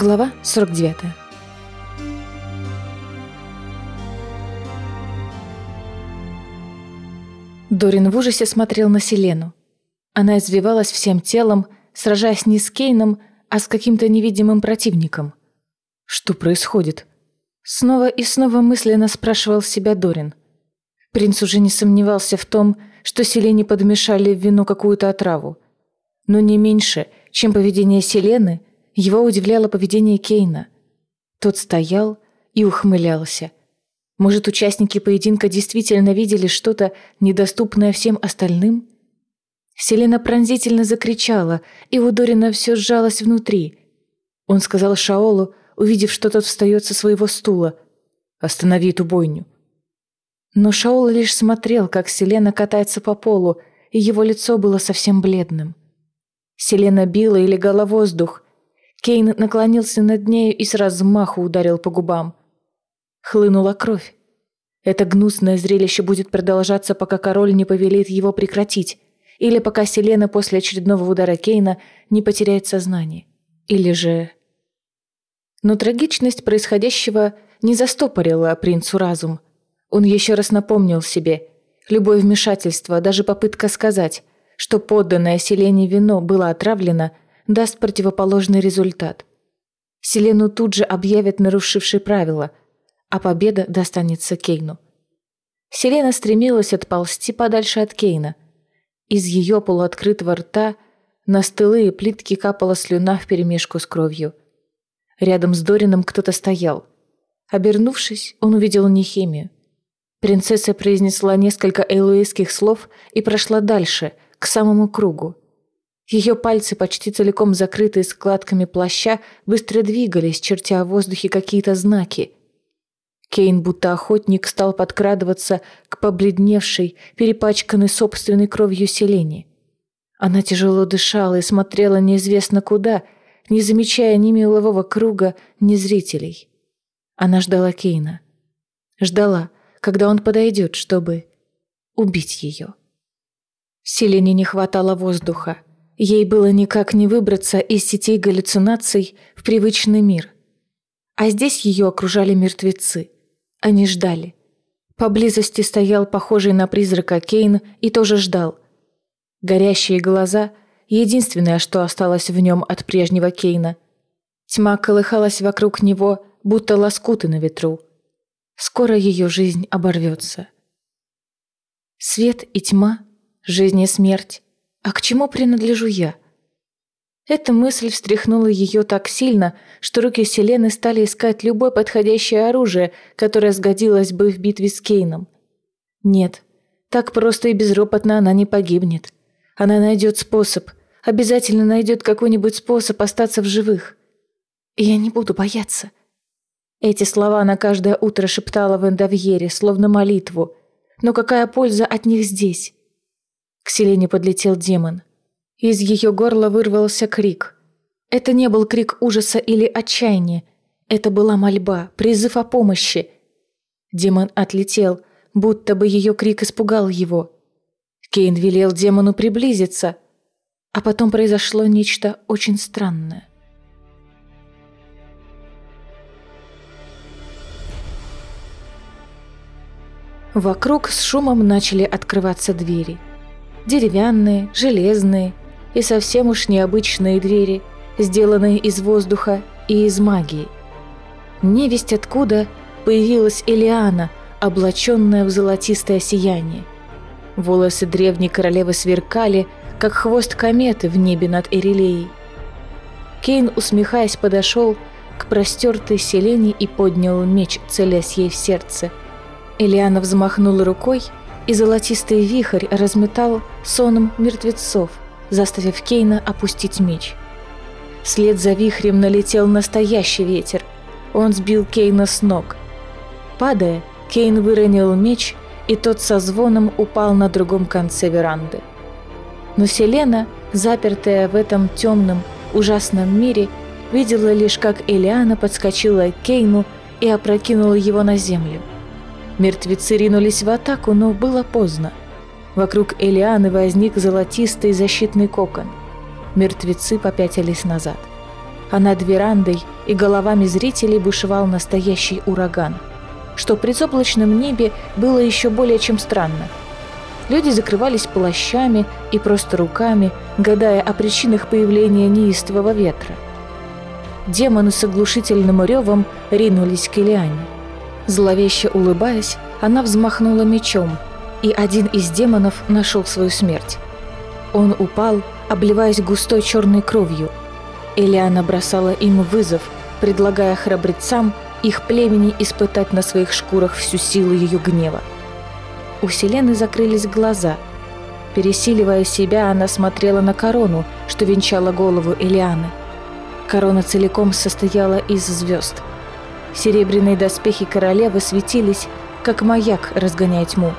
Глава 49 Дорин в ужасе смотрел на Селену. Она извивалась всем телом, сражаясь не с Кейном, а с каким-то невидимым противником. Что происходит? Снова и снова мысленно спрашивал себя Дорин. Принц уже не сомневался в том, что Селене подмешали в вино какую-то отраву. Но не меньше, чем поведение Селены, его удивляло поведение Кейна. Тот стоял и ухмылялся. Может, участники поединка действительно видели что-то, недоступное всем остальным? Селена пронзительно закричала, и у Дорина все сжалось внутри. Он сказал Шаолу, увидев, что тот встает со своего стула. «Останови эту бойню». Но Шаол лишь смотрел, как Селена катается по полу, и его лицо было совсем бледным. Селена била и легала воздух. Кейн наклонился над нею и с размаху ударил по губам. Хлынула кровь. Это гнусное зрелище будет продолжаться, пока король не повелит его прекратить, или пока Селена после очередного удара Кейна не потеряет сознание. Или же... Но трагичность происходящего не застопорила принцу разум. Он еще раз напомнил себе, любое вмешательство, даже попытка сказать, что подданное Селене вино было отравлено, даст противоположный результат. Селену тут же объявят нарушившей правила, а победа достанется Кейну. Селена стремилась отползти подальше от Кейна. Из ее полуоткрытого рта на стылы и плитки капала слюна вперемешку с кровью. Рядом с Дорином кто-то стоял. Обернувшись, он увидел Нехемию. Принцесса произнесла несколько эйлуэйских слов и прошла дальше, к самому кругу. Ее пальцы, почти целиком закрытые складками плаща, быстро двигались, чертя в воздухе какие-то знаки. Кейн, будто охотник, стал подкрадываться к побледневшей, перепачканной собственной кровью Селене. Она тяжело дышала и смотрела неизвестно куда, не замечая ни мелового круга, ни зрителей. Она ждала Кейна. Ждала, когда он подойдет, чтобы убить ее. Селене не хватало воздуха. Ей было никак не выбраться из сетей галлюцинаций в привычный мир. А здесь ее окружали мертвецы. Они ждали. Поблизости стоял похожий на призрака Кейн и тоже ждал. Горящие глаза — единственное, что осталось в нем от прежнего Кейна. Тьма колыхалась вокруг него, будто лоскуты на ветру. Скоро ее жизнь оборвется. Свет и тьма, жизнь и смерть. А к чему принадлежу я? Эта мысль встряхнула ее так сильно, что руки Селены стали искать любое подходящее оружие, которое сгодилось бы в битве с Кейном. Нет, так просто и безропотно она не погибнет. Она найдет способ, обязательно найдет какой-нибудь способ остаться в живых. И я не буду бояться. Эти слова она каждое утро шептала в Эндовьере, словно молитву. Но какая польза от них здесь? К Селене подлетел демон. Из ее горла вырвался крик. Это не был крик ужаса или отчаяния. Это была мольба, призыв о помощи. Демон отлетел, будто бы ее крик испугал его. Кейн велел демону приблизиться. А потом произошло нечто очень странное. Вокруг с шумом начали открываться двери. Деревянные, железные и совсем уж необычные двери, сделанные из воздуха и из магии. Невесть откуда появилась Элиана, облаченная в золотистое сияние. Волосы древней королевы сверкали, как хвост кометы в небе над Эрилеей. Кейн, усмехаясь, подошел к простертой селене и поднял меч, целясь ей в сердце – Элиана взмахнула рукой, и золотистый вихрь разметал соном мертвецов, заставив Кейна опустить меч. Вслед за вихрем налетел настоящий ветер. Он сбил Кейна с ног. Падая, Кейн выронил меч, и тот со звоном упал на другом конце веранды. Но Селена, запертая в этом темном, ужасном мире, видела лишь, как Элиана подскочила к Кейну и опрокинула его на землю. Мертвецы ринулись в атаку, но было поздно. Вокруг Элианы возник золотистый защитный кокон. Мертвецы попятились назад. а над верандой и головами зрителей бушевал настоящий ураган, что при соблачном небе было еще более чем странно. Люди закрывались плащами и просто руками, гадая о причинах появления неистового ветра. Демоны с оглушительным ревом ринулись к Элиане. Зловеще улыбаясь, она взмахнула мечом, и один из демонов нашел свою смерть. Он упал, обливаясь густой черной кровью. Элиана бросала им вызов, предлагая храбрецам их племени испытать на своих шкурах всю силу ее гнева. У Селены закрылись глаза. Пересиливая себя, она смотрела на корону, что венчала голову Элианы. Корона целиком состояла из звезд. Серебряные доспехи королевы светились, как маяк, разгоняя тьму.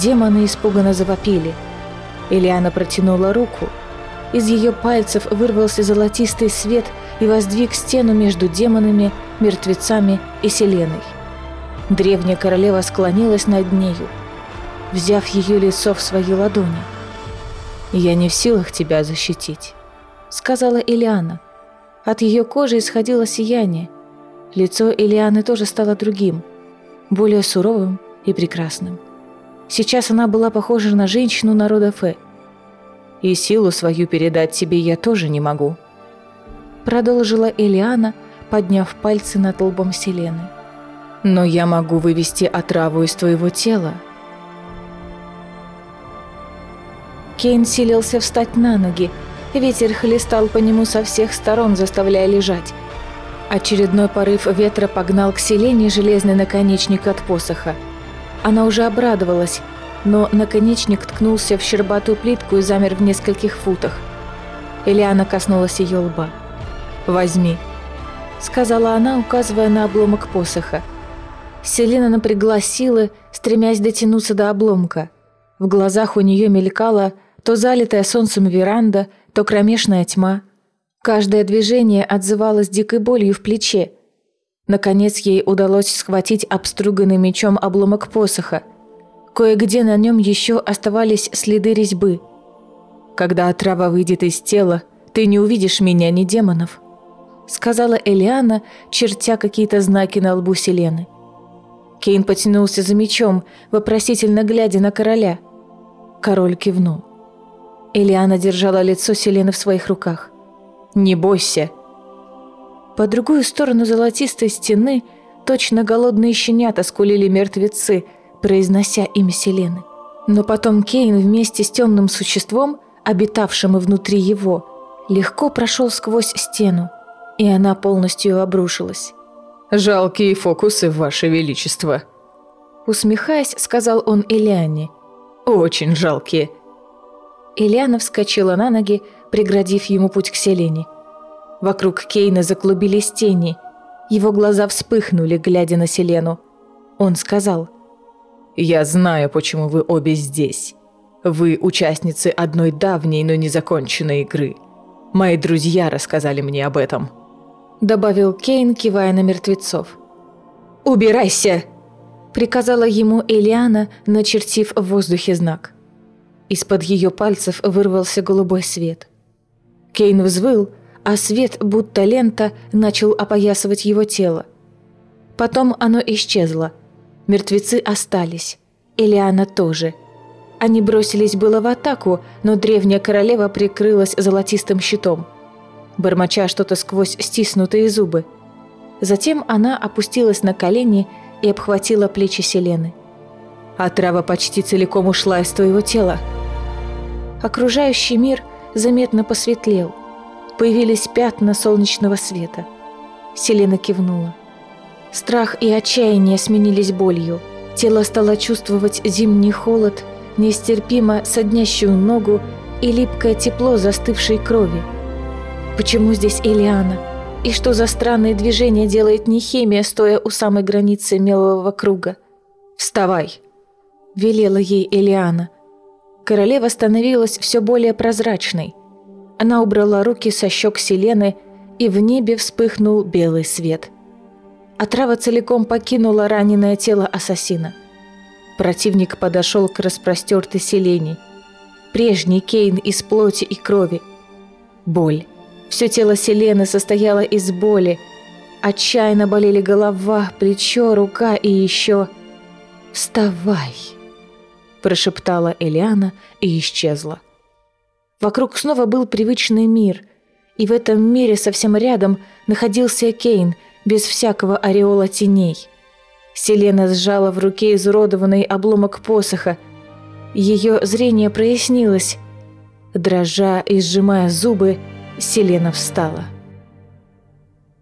Демоны испуганно завопили. Элиана протянула руку. Из ее пальцев вырвался золотистый свет и воздвиг стену между демонами, мертвецами и Селеной. Древняя королева склонилась над нею, взяв ее лицо в свои ладони. «Я не в силах тебя защитить», — сказала Элиана. От ее кожи исходило сияние. Лицо Элианы тоже стало другим, более суровым и прекрасным. Сейчас она была похожа на женщину народа Фе. «И силу свою передать тебе я тоже не могу», — продолжила Элиана, подняв пальцы над лбом Селены. «Но я могу вывести отраву из твоего тела». Кейн силился встать на ноги. Ветер хлестал по нему со всех сторон, заставляя лежать. Очередной порыв ветра погнал к Селене железный наконечник от посоха — она уже обрадовалась, но наконечник ткнулся в щербатую плитку и замер в нескольких футах. Элиана коснулась ее лба. «Возьми», — сказала она, указывая на обломок посоха. Селена напрягла силы, стремясь дотянуться до обломка. В глазах у нее мелькала то залитая солнцем веранда, то кромешная тьма. Каждое движение отзывалось дикой болью в плече, Наконец ей удалось схватить обструганный мечом обломок посоха. Кое-где на нем еще оставались следы резьбы. «Когда отрава выйдет из тела, ты не увидишь меня, ни демонов», сказала Элиана, чертя какие-то знаки на лбу Селены. Кейн потянулся за мечом, вопросительно глядя на короля. Король кивнул. Элиана держала лицо Селены в своих руках. «Не бойся», по другую сторону золотистой стены точно голодные щенята скулили мертвецы, произнося имя Селены. Но потом Кейн вместе с темным существом, обитавшим и внутри его, легко прошел сквозь стену, и она полностью обрушилась. «Жалкие фокусы, Ваше Величество!» Усмехаясь, сказал он Элиане. «Очень жалкие!» Элиана вскочила на ноги, преградив ему путь к Селене. Вокруг Кейна заклубились тени. Его глаза вспыхнули, глядя на Селену. Он сказал. «Я знаю, почему вы обе здесь. Вы участницы одной давней, но незаконченной игры. Мои друзья рассказали мне об этом». Добавил Кейн, кивая на мертвецов. «Убирайся!» Приказала ему Элиана, начертив в воздухе знак. Из-под ее пальцев вырвался голубой свет. Кейн взвыл, а свет, будто лента, начал опоясывать его тело. Потом оно исчезло. Мертвецы остались. Элиана тоже. Они бросились было в атаку, но древняя королева прикрылась золотистым щитом, бормоча что-то сквозь стиснутые зубы. Затем она опустилась на колени и обхватила плечи Селены. «А трава почти целиком ушла из твоего тела». Окружающий мир заметно посветлел – Появились пятна солнечного света. Селена кивнула. Страх и отчаяние сменились болью. Тело стало чувствовать зимний холод, нестерпимо соднящую ногу и липкое тепло застывшей крови. Почему здесь Элиана? И что за странные движения делает Нехемия, стоя у самой границы мелового круга? «Вставай!» – велела ей Элиана. Королева становилась все более прозрачной. Она убрала руки со щек Селены, и в небе вспыхнул белый свет. Отрава целиком покинула раненое тело ассасина. Противник подошел к распростертой Селене. Прежний Кейн из плоти и крови. Боль. Все тело Селены состояло из боли. Отчаянно болели голова, плечо, рука и еще... «Вставай!» – прошептала Элиана и исчезла. Вокруг снова был привычный мир, и в этом мире совсем рядом находился Кейн, без всякого ореола теней. Селена сжала в руке изуродованный обломок посоха. Ее зрение прояснилось. Дрожа и сжимая зубы, Селена встала.